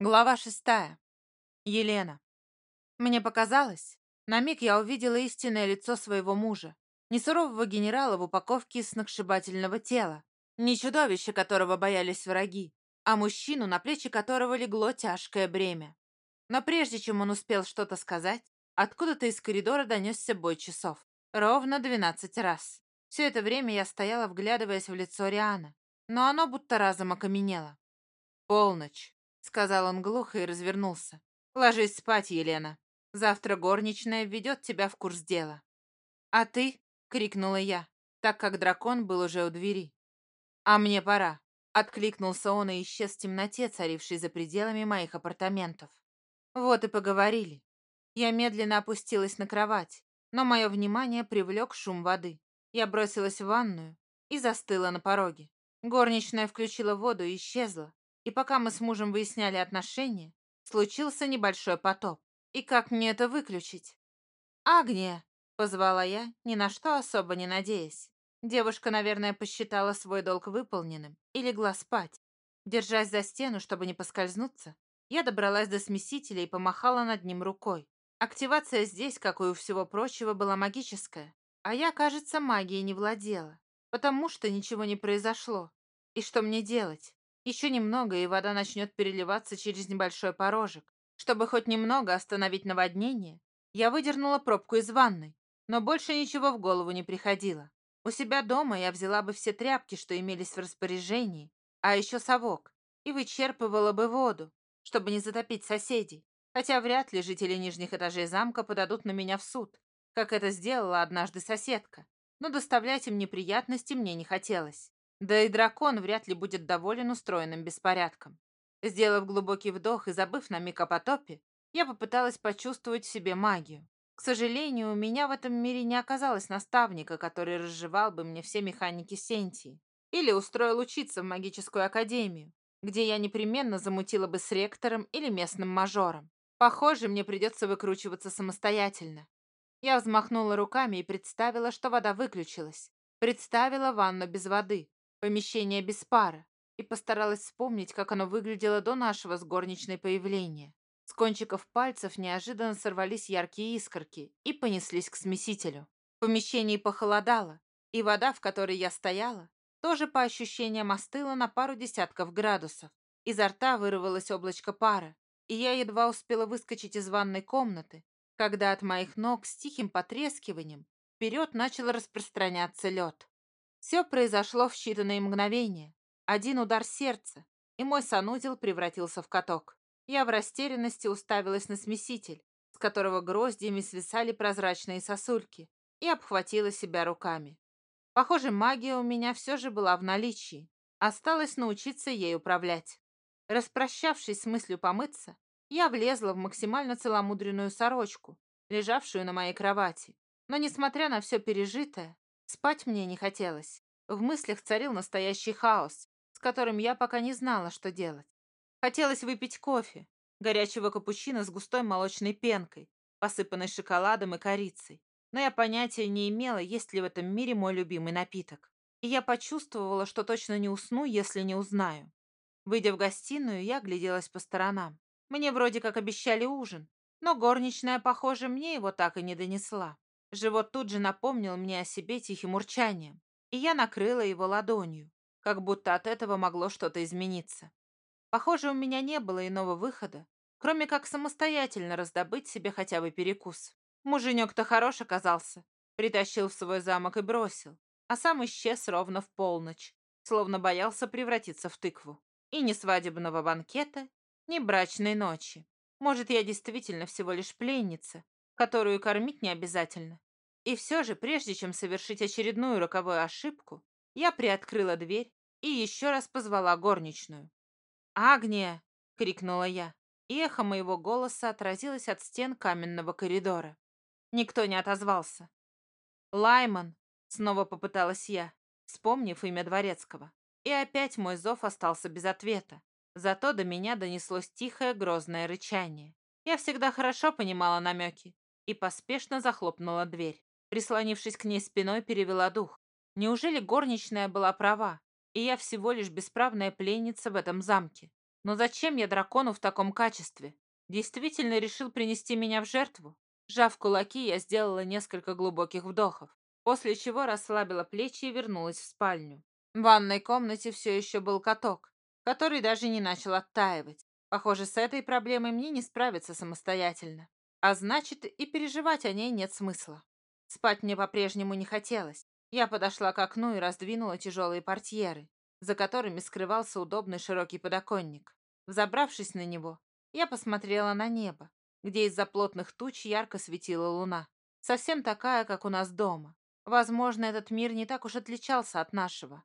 Глава шестая. Елена. Мне показалось, на миг я увидела истинное лицо своего мужа. Не сурового генерала в упаковке из сногсшибательного тела, не чудовище, которого боялись враги, а мужчину, на плечи которого легло тяжкое бремя. Но прежде чем он успел что-то сказать, откуда-то из коридора донесся бой часов. Ровно двенадцать раз. Все это время я стояла, вглядываясь в лицо Риана, но оно будто разом окаменело. Полночь сказал он глухо и развернулся. Ложись спать, Елена. Завтра горничная введет тебя в курс дела. А ты? крикнула я, так как дракон был уже у двери. А мне пора. Откликнулся он и исчез в темноте, царившей за пределами моих апартаментов. Вот и поговорили. Я медленно опустилась на кровать, но мое внимание привлек шум воды. Я бросилась в ванную и застыла на пороге. Горничная включила воду и исчезла, и пока мы с мужем выясняли отношения, случился небольшой потоп. И как мне это выключить? «Агния!» — позвала я, ни на что особо не надеясь. Девушка, наверное, посчитала свой долг выполненным и легла спать. Держась за стену, чтобы не поскользнуться, я добралась до смесителя и помахала над ним рукой. Активация здесь, как и у всего прочего, была магическая, а я, кажется, магией не владела, потому что ничего не произошло. И что мне делать? Еще немного, и вода начнет переливаться через небольшой порожек. Чтобы хоть немного остановить наводнение, я выдернула пробку из ванной, но больше ничего в голову не приходило. У себя дома я взяла бы все тряпки, что имелись в распоряжении, а еще совок, и вычерпывала бы воду, чтобы не затопить соседей. Хотя вряд ли жители нижних этажей замка подадут на меня в суд, как это сделала однажды соседка. Но доставлять им неприятности мне не хотелось. Да и дракон вряд ли будет доволен устроенным беспорядком. Сделав глубокий вдох и забыв на миг о потопе, я попыталась почувствовать в себе магию. К сожалению, у меня в этом мире не оказалось наставника, который разжевал бы мне все механики Сентии. Или устроил учиться в магическую академию, где я непременно замутила бы с ректором или местным мажором. Похоже, мне придется выкручиваться самостоятельно. Я взмахнула руками и представила, что вода выключилась. Представила ванну без воды, помещение без пара, и постаралась вспомнить, как оно выглядело до нашего с горничной появления. С кончиков пальцев неожиданно сорвались яркие искорки и понеслись к смесителю. В помещении похолодало, и вода, в которой я стояла, тоже по ощущениям остыла на пару десятков градусов. Изо рта вырвалось облачко пара, и я едва успела выскочить из ванной комнаты, когда от моих ног с тихим потрескиванием вперед начал распространяться лед. Все произошло в считанные мгновения. Один удар сердца, и мой санузел превратился в каток. Я в растерянности уставилась на смеситель, с которого гроздьями свисали прозрачные сосульки, и обхватила себя руками. Похоже, магия у меня все же была в наличии. Осталось научиться ей управлять. Распрощавшись с мыслью помыться, я влезла в максимально целомудренную сорочку, лежавшую на моей кровати. Но, несмотря на все пережитое, Спать мне не хотелось. В мыслях царил настоящий хаос, с которым я пока не знала, что делать. Хотелось выпить кофе, горячего капучино с густой молочной пенкой, посыпанной шоколадом и корицей. Но я понятия не имела, есть ли в этом мире мой любимый напиток. И я почувствовала, что точно не усну, если не узнаю. Выйдя в гостиную, я гляделась по сторонам. Мне вроде как обещали ужин, но горничная, похоже, мне его так и не донесла. Живот тут же напомнил мне о себе тихим урчанием, и я накрыла его ладонью, как будто от этого могло что-то измениться. Похоже, у меня не было иного выхода, кроме как самостоятельно раздобыть себе хотя бы перекус. Муженек-то хорош оказался, притащил в свой замок и бросил, а сам исчез ровно в полночь, словно боялся превратиться в тыкву. И ни свадебного банкета, ни брачной ночи. Может, я действительно всего лишь пленница, которую кормить не обязательно. И все же, прежде чем совершить очередную роковую ошибку, я приоткрыла дверь и еще раз позвала горничную. «Агния!» — крикнула я, и эхо моего голоса отразилось от стен каменного коридора. Никто не отозвался. «Лайман!» — снова попыталась я, вспомнив имя Дворецкого. И опять мой зов остался без ответа. Зато до меня донеслось тихое грозное рычание. Я всегда хорошо понимала намеки и поспешно захлопнула дверь. Прислонившись к ней спиной, перевела дух. Неужели горничная была права, и я всего лишь бесправная пленница в этом замке? Но зачем я дракону в таком качестве? Действительно решил принести меня в жертву? Сжав кулаки, я сделала несколько глубоких вдохов, после чего расслабила плечи и вернулась в спальню. В ванной комнате все еще был каток, который даже не начал оттаивать. Похоже, с этой проблемой мне не справиться самостоятельно. А значит, и переживать о ней нет смысла. Спать мне по-прежнему не хотелось. Я подошла к окну и раздвинула тяжелые портьеры, за которыми скрывался удобный широкий подоконник. Взобравшись на него, я посмотрела на небо, где из-за плотных туч ярко светила луна. Совсем такая, как у нас дома. Возможно, этот мир не так уж отличался от нашего.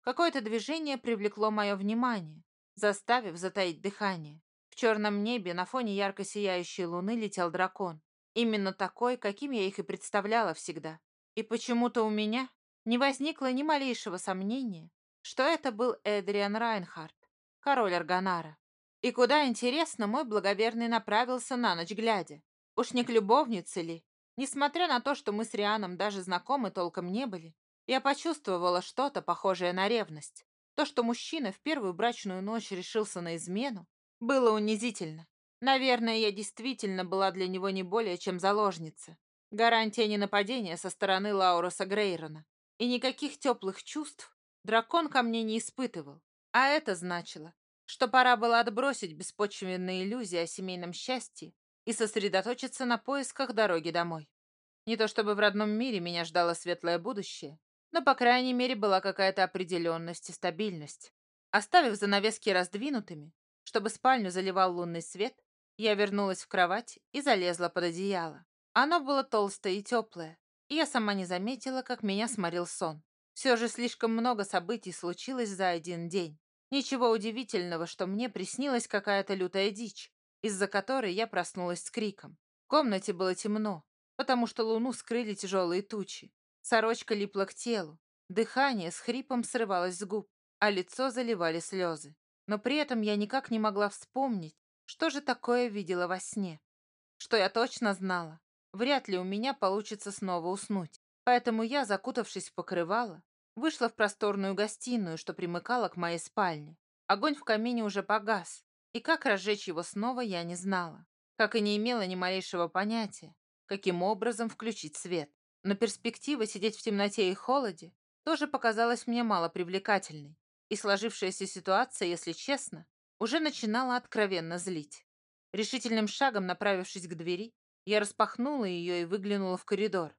Какое-то движение привлекло мое внимание, заставив затаить дыхание. Черном небе на фоне ярко сияющей луны летел дракон. Именно такой, каким я их и представляла всегда. И почему-то у меня не возникло ни малейшего сомнения, что это был Эдриан Райнхард, король Арганара. И куда, интересно, мой благоверный направился на ночь глядя. Уж не к любовнице ли? Несмотря на то, что мы с Рианом даже знакомы толком не были, я почувствовала что-то похожее на ревность. То, что мужчина в первую брачную ночь решился на измену, было унизительно. Наверное, я действительно была для него не более чем заложница. Гарантия ненападения со стороны Лауроса Грейрона. И никаких теплых чувств дракон ко мне не испытывал. А это значило, что пора было отбросить беспочвенные иллюзии о семейном счастье и сосредоточиться на поисках дороги домой. Не то чтобы в родном мире меня ждало светлое будущее, но, по крайней мере, была какая-то определенность и стабильность. Оставив занавески раздвинутыми, чтобы спальню заливал лунный свет, я вернулась в кровать и залезла под одеяло. Оно было толстое и теплое, и я сама не заметила, как меня сморил сон. Все же слишком много событий случилось за один день. Ничего удивительного, что мне приснилась какая-то лютая дичь, из-за которой я проснулась с криком. В комнате было темно, потому что луну скрыли тяжелые тучи. Сорочка липла к телу, дыхание с хрипом срывалось с губ, а лицо заливали слезы. Но при этом я никак не могла вспомнить, что же такое видела во сне. Что я точно знала, Вряд ли у меня получится снова уснуть. Поэтому я, закутавшись в покрывало, вышла в просторную гостиную, что примыкала к моей спальне. Огонь в камине уже погас, и как разжечь его снова я не знала. Как и не имела ни малейшего понятия, каким образом включить свет. Но перспектива сидеть в темноте и холоде тоже показалась мне мало привлекательной. И сложившаяся ситуация, если честно, уже начинала откровенно злить. Решительным шагом направившись к двери, я распахнула ее и выглянула в коридор.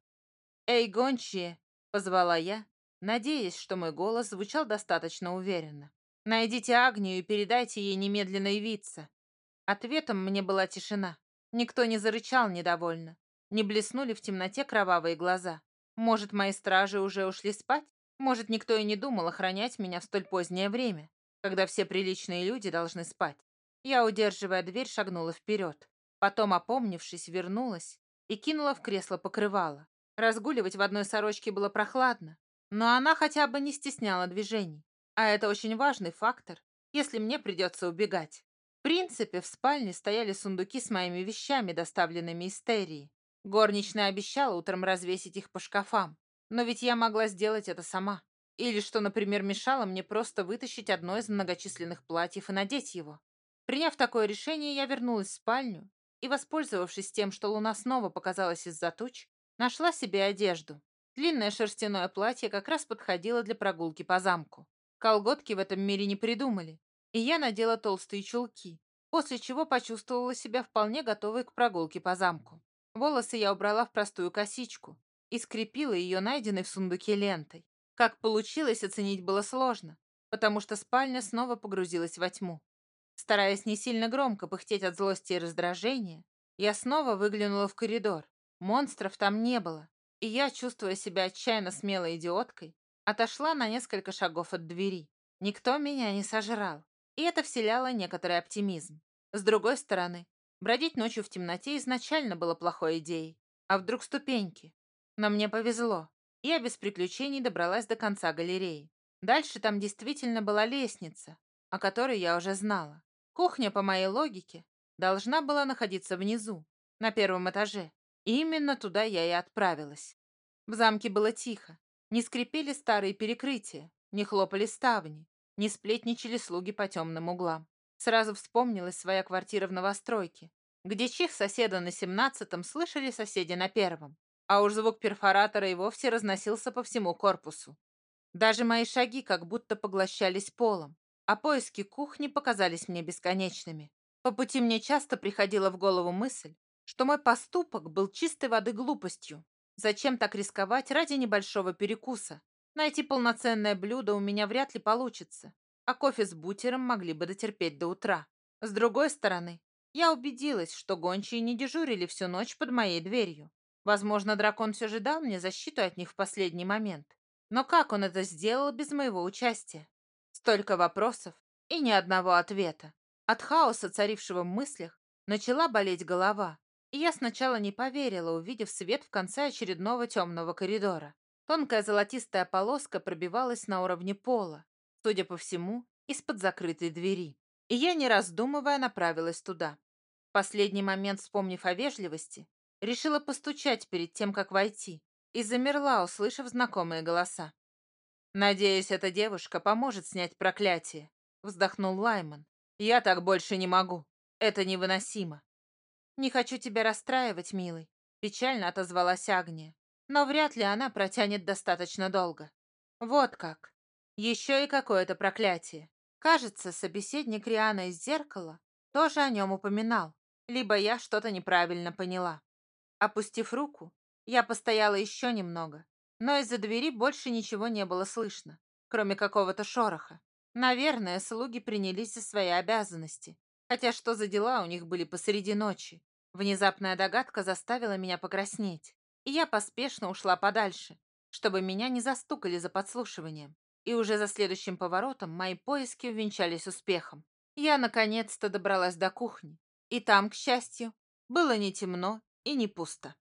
«Эй, гончие!» — позвала я, надеясь, что мой голос звучал достаточно уверенно. «Найдите Агнию и передайте ей немедленно явиться». Ответом мне была тишина. Никто не зарычал недовольно. Не блеснули в темноте кровавые глаза. Может, мои стражи уже ушли спать? Может, никто и не думал охранять меня в столь позднее время, когда все приличные люди должны спать. Я, удерживая дверь, шагнула вперед. Потом, опомнившись, вернулась и кинула в кресло покрывало. Разгуливать в одной сорочке было прохладно, но она хотя бы не стесняла движений. А это очень важный фактор, если мне придется убегать. В принципе, в спальне стояли сундуки с моими вещами, доставленными из Террии. Горничная обещала утром развесить их по шкафам. Но ведь я могла сделать это сама. Или что, например, мешало мне просто вытащить одно из многочисленных платьев и надеть его. Приняв такое решение, я вернулась в спальню и, воспользовавшись тем, что луна снова показалась из-за туч, нашла себе одежду. Длинное шерстяное платье как раз подходило для прогулки по замку. Колготки в этом мире не придумали, и я надела толстые чулки, после чего почувствовала себя вполне готовой к прогулке по замку. Волосы я убрала в простую косичку и скрепила ее найденной в сундуке лентой. Как получилось, оценить было сложно, потому что спальня снова погрузилась во тьму. Стараясь не сильно громко пыхтеть от злости и раздражения, я снова выглянула в коридор. Монстров там не было, и я, чувствуя себя отчаянно смелой идиоткой, отошла на несколько шагов от двери. Никто меня не сожрал, и это вселяло некоторый оптимизм. С другой стороны, бродить ночью в темноте изначально было плохой идеей. А вдруг ступеньки? Но мне повезло. Я без приключений добралась до конца галереи. Дальше там действительно была лестница, о которой я уже знала. Кухня, по моей логике, должна была находиться внизу, на первом этаже. И именно туда я и отправилась. В замке было тихо. Не скрипели старые перекрытия, не хлопали ставни, не сплетничали слуги по темным углам. Сразу вспомнилась своя квартира в новостройке, где чих соседа на семнадцатом слышали соседи на первом, а уж звук перфоратора и вовсе разносился по всему корпусу. Даже мои шаги как будто поглощались полом, а поиски кухни показались мне бесконечными. По пути мне часто приходила в голову мысль, что мой поступок был чистой воды глупостью. Зачем так рисковать ради небольшого перекуса? Найти полноценное блюдо у меня вряд ли получится, а кофе с бутером могли бы дотерпеть до утра. С другой стороны, я убедилась, что гончие не дежурили всю ночь под моей дверью. Возможно, дракон все же дал мне защиту от них в последний момент. Но как он это сделал без моего участия? Столько вопросов и ни одного ответа. От хаоса, царившего в мыслях, начала болеть голова, и я сначала не поверила, увидев свет в конце очередного темного коридора. Тонкая золотистая полоска пробивалась на уровне пола, судя по всему, из-под закрытой двери. И я, не раздумывая, направилась туда. В последний момент, вспомнив о вежливости, решила постучать перед тем, как войти, и замерла, услышав знакомые голоса. «Надеюсь, эта девушка поможет снять проклятие», — вздохнул Лайман. «Я так больше не могу. Это невыносимо». «Не хочу тебя расстраивать, милый», — печально отозвалась Агния. «Но вряд ли она протянет достаточно долго». «Вот как. Еще и какое-то проклятие. Кажется, собеседник Риана из зеркала тоже о нем упоминал. Либо я что-то неправильно поняла. Опустив руку, я постояла еще немного, но из-за двери больше ничего не было слышно, кроме какого-то шороха. Наверное, слуги принялись за свои обязанности. Хотя что за дела у них были посреди ночи? Внезапная догадка заставила меня покраснеть, и я поспешно ушла подальше, чтобы меня не застукали за подслушиванием. И уже за следующим поворотом мои поиски увенчались успехом. Я наконец-то добралась до кухни, и там, к счастью, было не темно и не пусто.